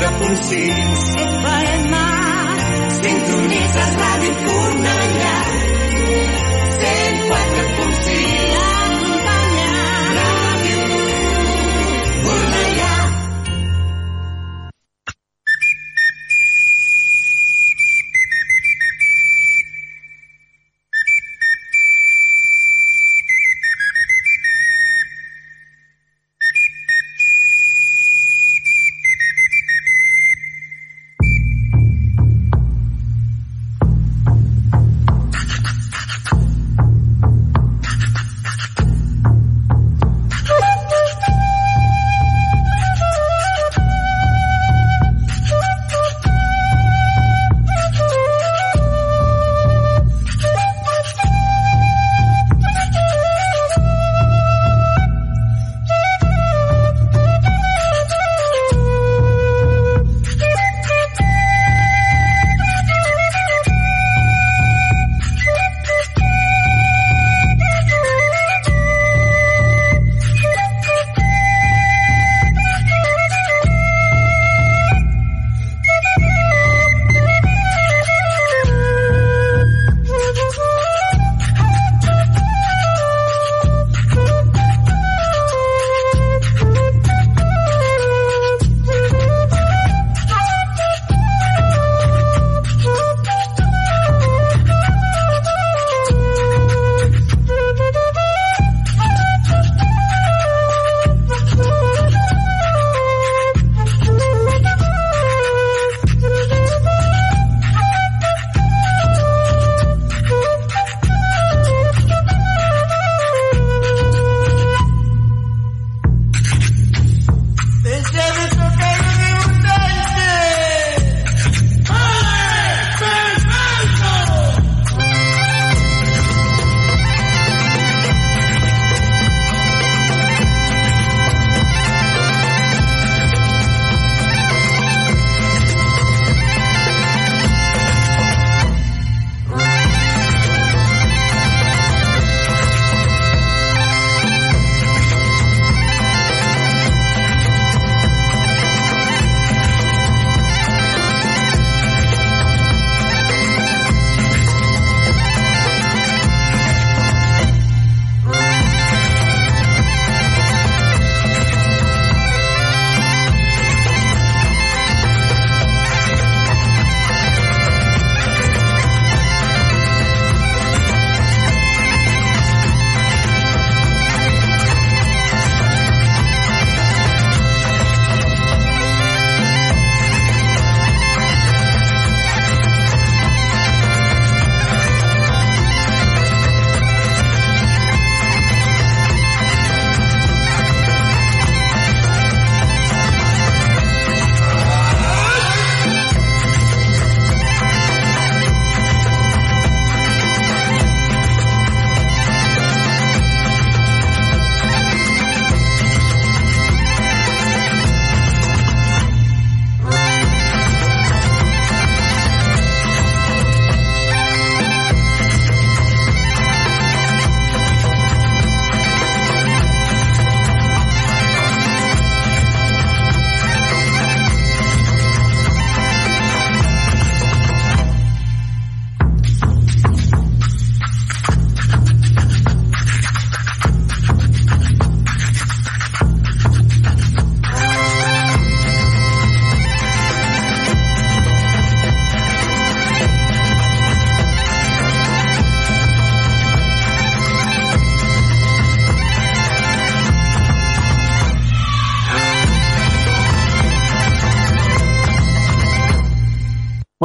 4.6 Set poema, sintonitzes ràdio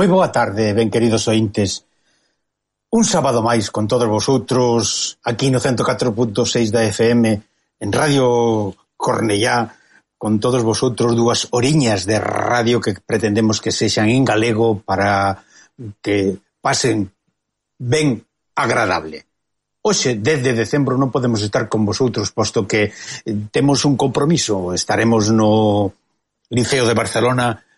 Moi boa tarde, ben queridos ointes. Un sábado máis con todos vosotros aquí no 104.6 da FM en Radio Cornellá con todos vosotros dúas oriñas de radio que pretendemos que sexan en galego para que pasen ben agradable. Oxe, desde decembro non podemos estar con vosotros posto que temos un compromiso, estaremos no Liceo de Barcelona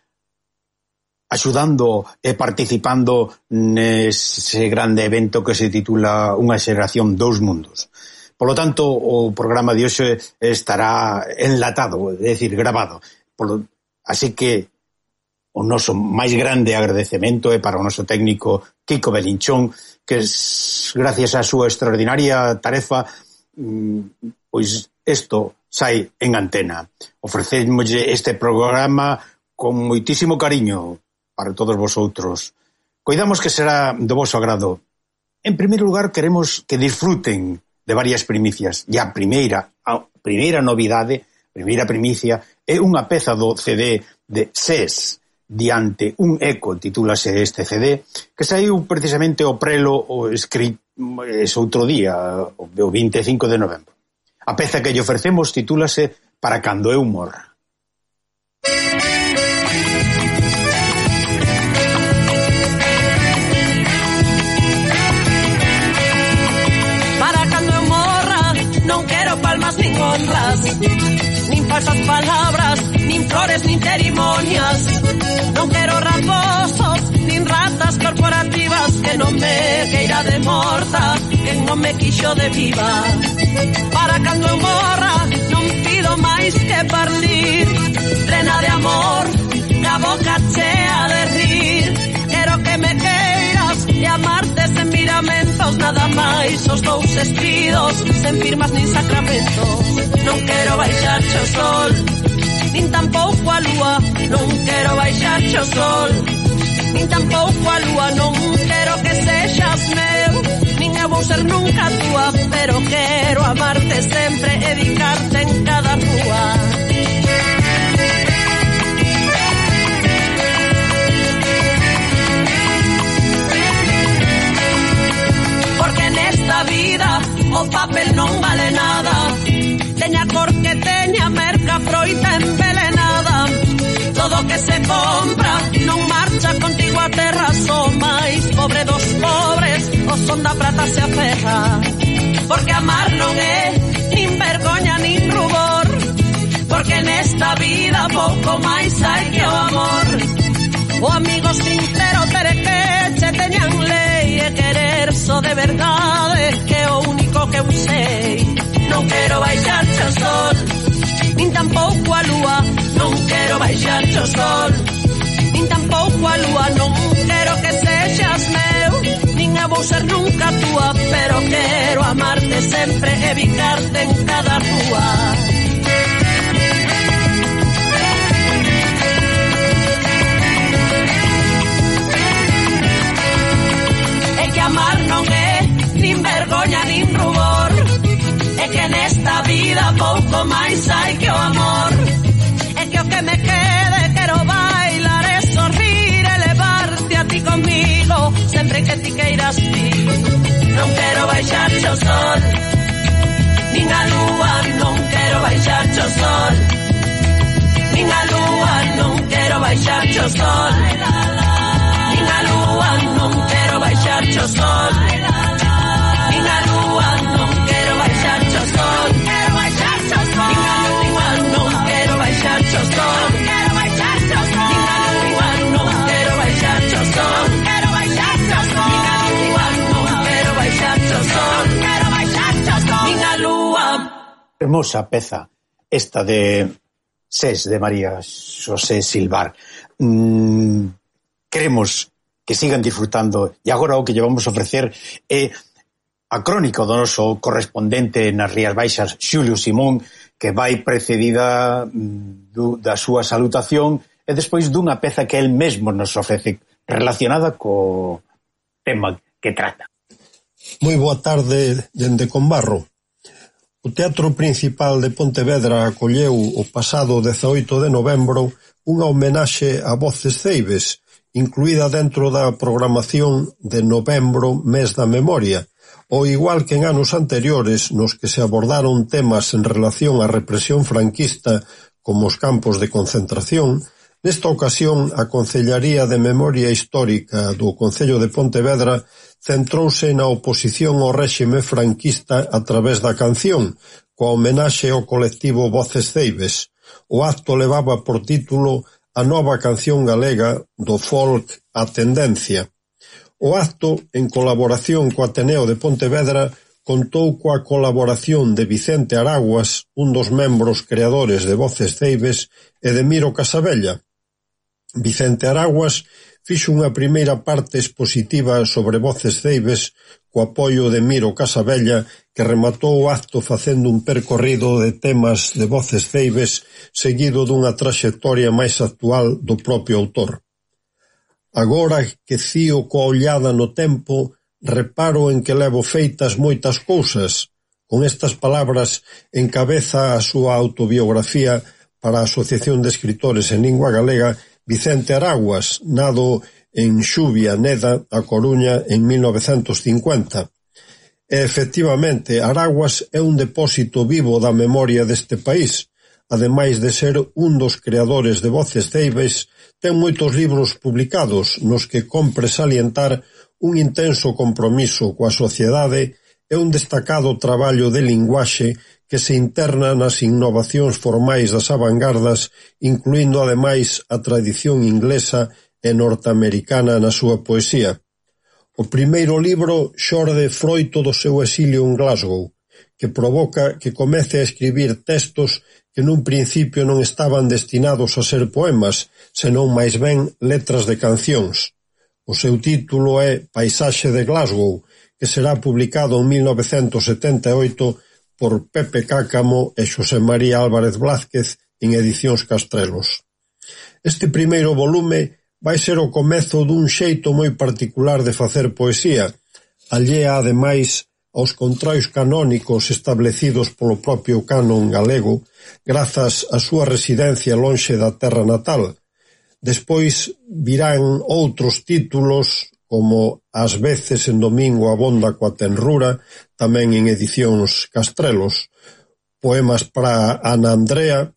axudando e participando nese grande evento que se titula Unha xeración dous mundos. Por lo tanto, o programa de hoxe estará enlatado, é dicir, grabado. Polo, así que o noso máis grande agradecemento é para o noso técnico Kiko Belinchón, que gracias á súa extraordinaria tarefa mm, pois isto sai en antena. Ofrecémoslle este programa con moitísimo cariño, para todos vosotros. Coidamos que será do vosso agrado. En primeiro lugar, queremos que disfruten de varias primicias. E a primeira, a primeira novidade, a primeira primicia, é unha peza do CD de SES, diante un eco, titúlase este CD, que saiu precisamente o prelo o escrito es outro día, o 25 de novembro. A peza que lle ofrecemos titúlase Para cando eu morra. me quixo de viva Para cando eu morra non pido máis que partir. Plena de amor, na boca chea de rir. Quero que me queiras e amarte sen miramentos Nada máis os dous espidos sen firmas nin sacramentos. Non quero baixarche o sol nin tampouco a lúa Non quero baixarche o sol nin tampouco a lúa non ser nunca tua, pero quero amarte sempre E dedicarte en cada rúa Porque nesta vida o papel non vale nada, teña que teña merca, froita envelenada, todo que se compra non marcha contigo a terra, só máis pobre dos pobres o son da apretarse se aferra Porque amar non é nin vergoña nin rubor. Porque nesta vida pouco máis hai que o amor. O amigo sincero tere que che teñan lei E querer só de verdade que é o único que eu sei Non quero baixarche o sol Nin tampouco a lúa Non quero baixarche o sol Nin tampouco a lúa Non quero que sexas meu vou ser nunca túa Pero quero amarte sempre e bicarte en cada rúa E que amar non é nin vergoña nin rubor. E que nesta vida pouco máis hai que o amor. comigo sempre que ti queiras ti Non quero baixar o sol Nin a lúa non quero baixar o sol. Nin a lúa non quero baixar o sol. hermosa peza esta de SES de María Xosé Silvar. Mm, queremos que sigan disfrutando e agora o que llevamos a ofrecer é a crónica do noso correspondente nas Rías Baixas, Xulio Simón, que vai precedida mm, do, da súa salutación e despois dunha peza que el mesmo nos ofrece relacionada co tema que trata. Moi boa tarde dende Conbarro. O Teatro Principal de Pontevedra acolleu o pasado dezaoito de novembro unha homenaxe a Voces Ceibes, incluída dentro da programación de novembro Mes da Memoria, ao igual que en anos anteriores nos que se abordaron temas en relación á represión franquista como os campos de concentración, Nesta ocasión a Concellaría de Memoria Histórica do Concello de Pontevedra centrouse na oposición ao réxime franquista a través da canción, coa homenaxe ao colectivo Voces Ceibes. O acto levaba por título a nova canción galega do folk A Tendencia. O acto, en colaboración co Ateneo de Pontevedra, contou coa colaboración de Vicente Araguas, un dos membros creadores de Voces Ceibes, e de Miro Casabella, Vicente Araguas fixo unha primeira parte expositiva sobre voces ceibes co apoio de Miro Casabella que rematou o acto facendo un percorrido de temas de voces ceibes seguido dunha traxectoria máis actual do propio autor. Agora que cío coa ollada no tempo, reparo en que levo feitas moitas cousas. Con estas palabras encabeza a súa autobiografía para a Asociación de Escritores en Lingua Galega Vicente Araguas, nado en Xuvia Neda, A Coruña, en mil novecentos cincuenta. E efectivamente Araguas é un depósito vivo da memoria deste país. Ademais de ser un dos creadores de Voces Ceibes, ten moitos libros publicados nos que compre salientar un intenso compromiso coa sociedade é un destacado traballo de linguaxe que se interna nas innovacións formais das avangardas, incluindo ademais a tradición inglesa e norteamericana na súa poesía. O primeiro libro xorde froito do seu exilio en Glasgow, que provoca que comece a escribir textos que nun principio non estaban destinados a ser poemas, senón máis ben letras de cancións. O seu título é Paisaxe de Glasgow, que será publicado en 1978 por Pepe Cácamo e Xosé María Álvarez Blázquez en Edicións Castrelos. Este primeiro volume vai ser o comezo dun xeito moi particular de facer poesía, allea ademais aos contraios canónicos establecidos polo propio canon galego grazas á súa residencia lonxe da terra natal. Despois virán outros títulos como ás veces en Domingo abonda coa tenrura, tamén en Edicións Castrelos, poemas para Ana Andrea,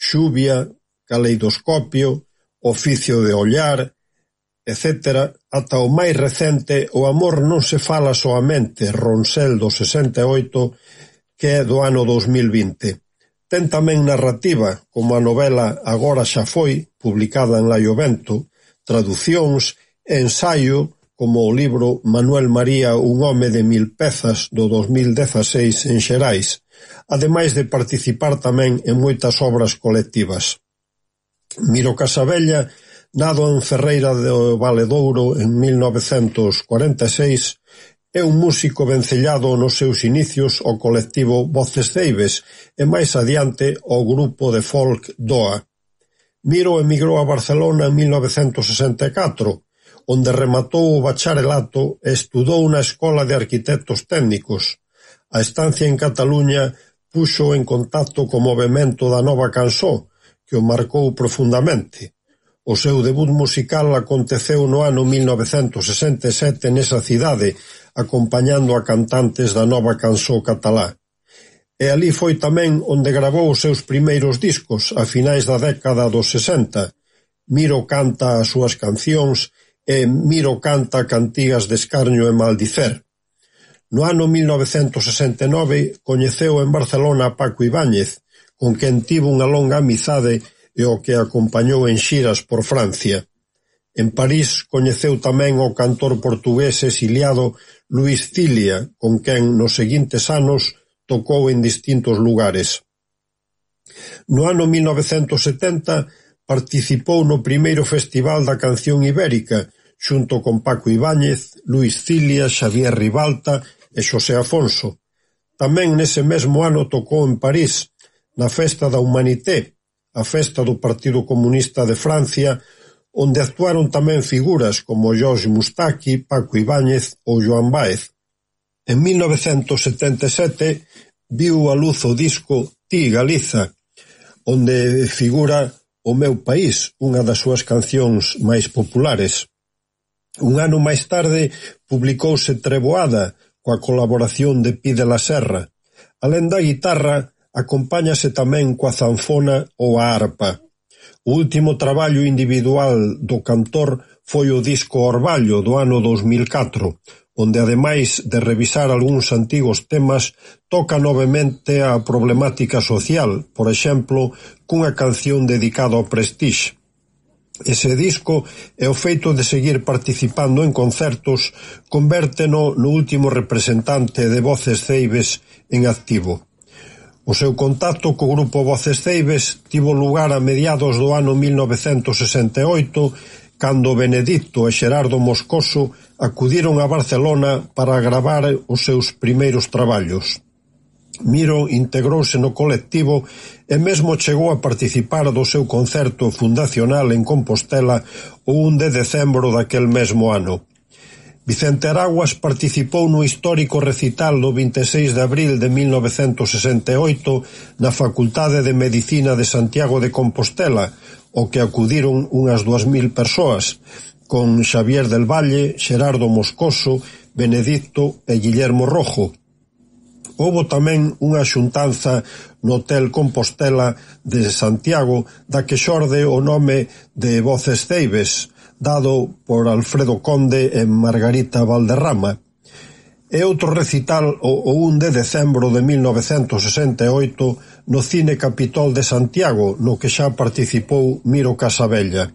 Xuvia, Caleidoscopio, Oficio de ollar, etc., ata o máis recente O amor non se fala soamente, Ronsel do 68, que é do ano 2020. Ten tamén narrativa, como a novela Agora xa foi, publicada en Laio Vento, traducións Ensaio como o libro "Manuel María, un home de mil pezas" do dous mil dezaseis en Xerais, ademais de participar tamén en moitas obras colectivas. Miro Casabella nado en Ferreira do Valedouro en 1946 é un músico vencellado nos seus inicios ao colectivo Voces Ceibes e máis adiante ao grupo de folk Doa. Miro emigrou a Barcelona en 1964 onde rematou o bacharelato e estudou na Escola de Arquitectos Técnicos. A estancia en Cataluña puxo en contacto co movemento da Nova Cansó, que o marcou profundamente. O seu debut musical aconteceu no ano 1967 nesa cidade, acompañando a cantantes da Nova Cansó catalá. E ali foi tamén onde gravou os seus primeiros discos a finais da década dos 60. Miro canta as súas cancións e Miro canta cantigas de escarnio e maldicer. No ano mil novecentos sesenta e nove coñeceu en Barcelona a Paco Ibáñez, con quen tivo unha longa amizade e o que acompañou en xiras por Francia. En París coñeceu tamén o cantor portugués exiliado Luis Cilia, con quen nos seguintes anos tocou en distintos lugares. No ano 1970 participou no primeiro Festival da Canción Ibérica, xunto con Paco Ibáñez, Luis Cilia, Xavier Ribalta e Xosé Afonso. Tamén nese mesmo ano tocou en París, na Festa da Humanité, a festa do Partido Comunista de Francia, onde actuaron tamén figuras como Jorge Mustaki, Paco Ibáñez ou Joan Baez. En 1977 viu a luz o disco Ti Galiza, onde figura O meu país, unha das súas cancións máis populares. Un ano máis tarde publicouse "Treboada" coa colaboración de Pide la Serra; alén da guitarra acompáñase tamén coa zanfona ou a arpa. O último traballo individual do cantor foi o disco Orballo do ano dous mil catro, onde ademais de revisar algúns antigos temas toca novemente a problemática social, por exemplo, cunha canción dedicada ao Prestige. Ese disco e o feito de seguir participando en concertos convérteno no último representante de Voces Ceibes en activo. O seu contacto co grupo Voces Ceibes tivo lugar a mediados do ano 1968 cando Benedicto e Xerardo Moscoso acudiron a Barcelona para gravar os seus primeiros traballos. Miro integrouse no colectivo e mesmo chegou a participar do seu concerto fundacional en Compostela o 1 de decembro daquel mesmo ano. Vicente Araguas participou no histórico recital do 26 de abril de 1968 na Facultade de Medicina de Santiago de Compostela, o que acudiron unhas 2.000 persoas, con Xavier del Valle, Xerardo Moscoso, Benedicto e Guillermo Rojo, Houbo tamén unha xuntanza no Hotel Compostela de Santiago da que xorde o nome de Voces Ceibes, dado por Alfredo Conde e Margarita Valderrama. E outro recital o 1 de decembro de 1968 no Cine Capitol de Santiago, no que xa participou Miro Casabella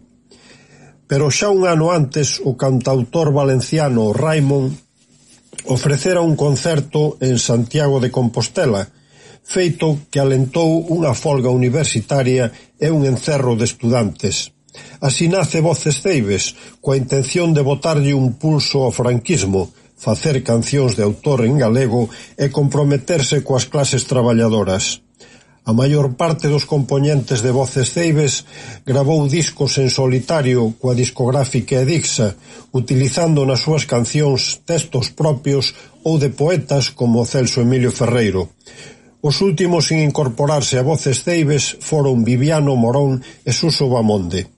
pero xa un ano antes o cantautor valenciano Raimond ofrecera un concerto en Santiago de Compostela, feito que alentou unha folga universitaria e un encerro de estudantes. Así nace Voces Ceibes, coa intención de botarlle un pulso ao franquismo, facer cancións de autor en galego e comprometerse coas clases traballadoras. A maior parte dos compoñentes de Voces Ceibes gravou discos en solitario coa discográfica Edixa, utilizando nas súas cancións textos propios ou de poetas como Celso Emilio Ferreiro. Os últimos en incorporarse a Voces Ceibes foron Viviano Morón e Suso Bamonde.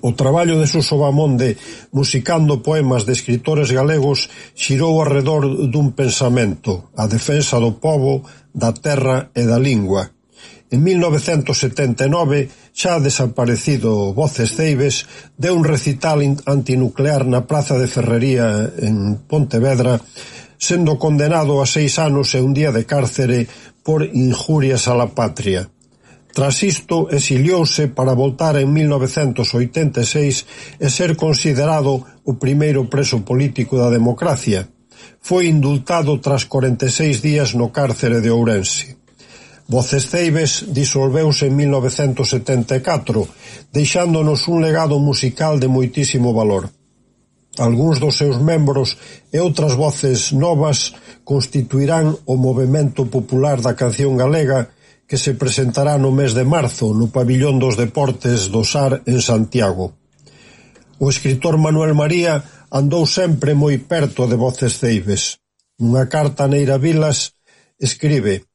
O traballo de Suso Bamonde musicando poemas de escritores galegos xirou arredor dun pensamento, a defensa do pobo, da terra e da lingua. En 1979, xa desaparecido Voces Ceibes, deu un recital antinuclear na Praza de Ferrería en Pontevedra, sendo condenado a seis anos e un día de cárcere por injurias a la patria. Tras isto exiliouse para voltar en mil novecentos oitenta e ser considerado o primeiro preso político da democracia. Foi indultado tras corenta e seis días no cárcere de Ourense. Bocesceibes disolveuse en 1974, deixándonos un legado musical de moitísimo valor. Alguns dos seus membros e outras voces novas constituirán o Movemento Popular da Canción Galega que se presentará no mes de marzo no Pavillón dos Deportes do Sar en Santiago. O escritor Manuel María andou sempre moi perto de Voces Ceibes. Nunha carta a Neira Vilas escribe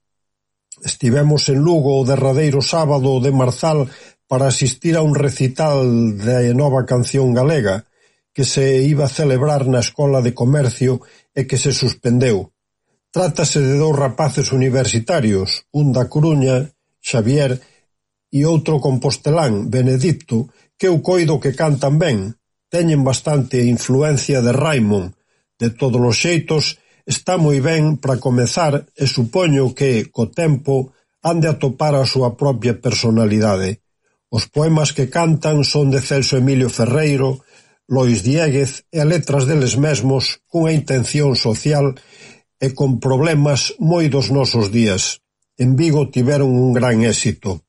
Estivemos en Lugo o derradeiro sábado de Marzal para asistir a un recital de nova canción galega que se iba a celebrar na Escola de Comercio e que se suspendeu Trátase de dous rapaces universitarios, un da Coruña, Xavier, e outro compostelán, Benedicto, que eu coido que cantan ben, teñen bastante influencia de Raimond. De todos os xeitos, está moi ben para comezar e supoño que, co tempo, han de atopar a súa propia personalidade. Os poemas que cantan son de Celso Emilio Ferreiro, Lois Dieguez e letras deles mesmos cunha intención social e con problemas moi dos nosos días, en Vigo tiveron un gran éxito.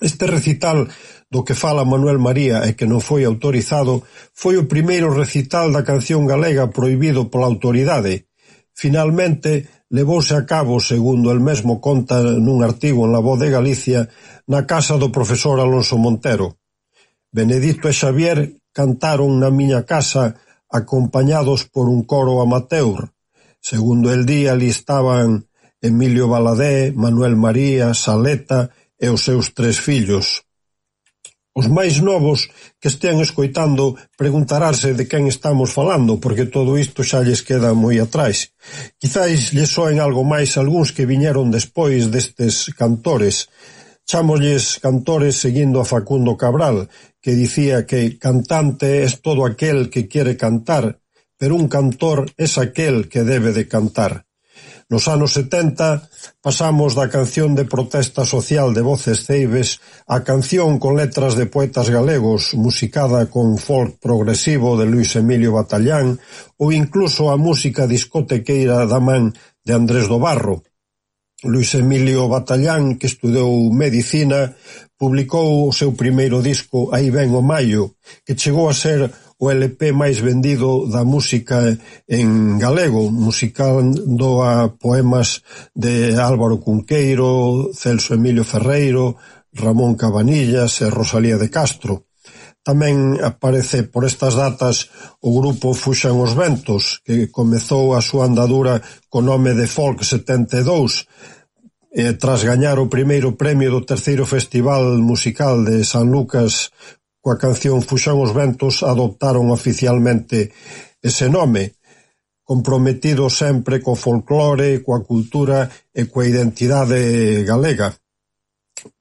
Este recital do que fala Manuel María e que non foi autorizado foi o primeiro recital da canción galega proibido pola autoridade. Finalmente, levouse a cabo, segundo el mesmo conta nun artigo en La Voz de Galicia, na casa do profesor Alonso Montero. Benedicto e Xavier cantaron na miña casa acompañados por un coro amateur, Segundo el día listaban Emilio Valadé, Manuel María, Saleta e os seus tres fillos. Os máis novos que estean escoitando preguntarase de quen estamos falando, porque todo isto xa lles queda moi atrás. Quizáis lles soen algo máis algúns que viñeron despois destes cantores. Chamolles cantores seguindo a Facundo Cabral, que dicía que cantante é todo aquel que quere cantar, pero un cantor es aquel que debe de cantar. Nos anos 70 pasamos da canción de protesta social de Voces Ceibes a canción con letras de poetas galegos musicada con folk progresivo de Luis Emilio Batallán ou incluso a música discotequeira da man de Andrés do Barro. Luis Emilio Batallán, que estudou medicina, publicou o seu primeiro disco Aí ven o maio, que chegou a ser o LP máis vendido da música en galego, musicando a poemas de Álvaro Cunqueiro, Celso Emilio Ferreiro, Ramón Cabanillas e Rosalía de Castro. Tamén aparece por estas datas o grupo Fuxan os Ventos, que comezou a súa andadura co nome de Folk 72, e tras gañar o primeiro premio do terceiro festival musical de San Lucas Coa canción Fuxan os ventos adoptaron oficialmente ese nome, comprometido sempre co folclore, coa cultura e coa identidade galega.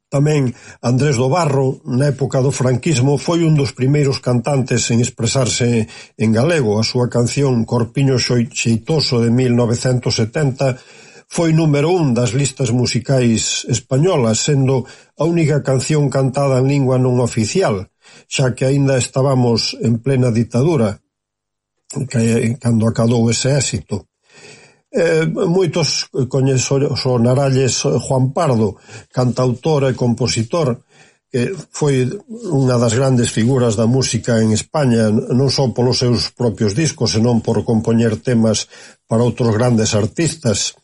Tamén Andrés do Barro, na época do franquismo, foi un dos primeiros cantantes en expresarse en galego. A súa canción Corpiño Xeitoso de 1970 foi número un das listas musicais españolas, sendo a única canción cantada en lingua non oficial, xa que aínda estábamos en plena ditadura que, cando acadou ese éxito. Eh, moitos coñezo sonaralles Juan Pardo, cantautor e compositor, que foi unha das grandes figuras da música en España, non só polos seus propios discos, senón por compoñer temas para outros grandes artistas.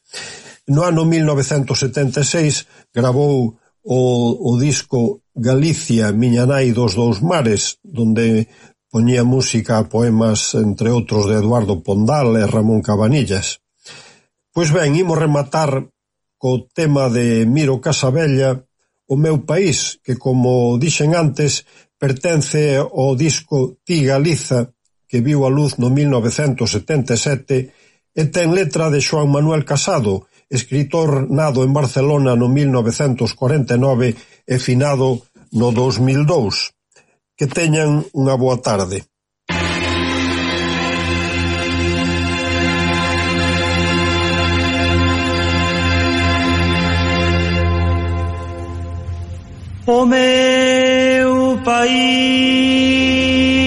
No ano 1976 gravou o, o disco Galicia, miña nai dos dous mares, donde poñía música a poemas, entre outros, de Eduardo Pondal e Ramón Cabanillas. Pois ben, imos rematar co tema de Miro Casabella, o meu país, que como dixen antes, pertence ao disco Ti Galiza, que viu a luz no 1977 e ten letra de Xoan Manuel Casado, escritor nado en Barcelona no mil novecentos corenta e finado no dous mil dous. Que teñan unha boa tarde. O meu país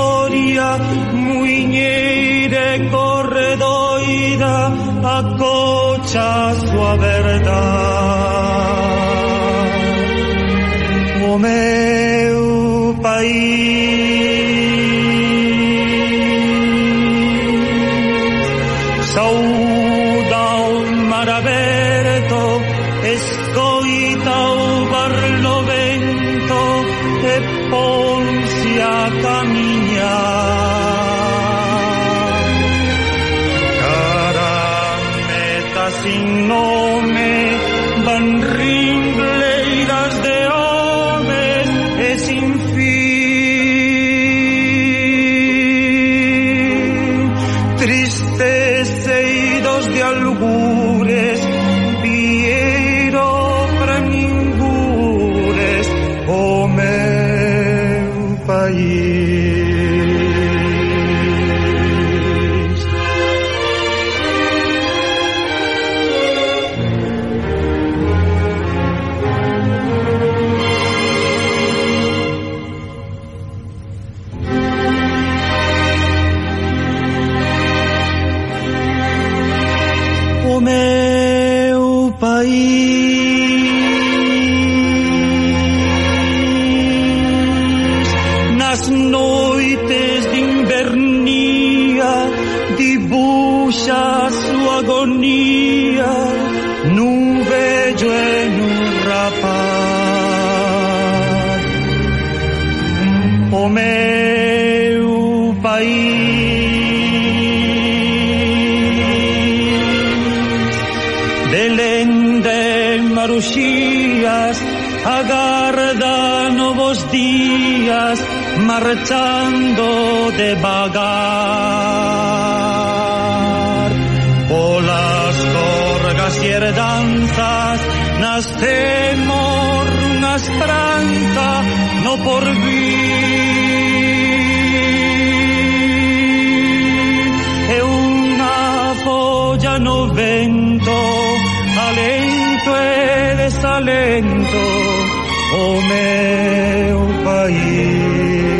historia muiñeira e corredoira acocha a súa verdade o meu país xeoloxías agarda novos días marchando devagar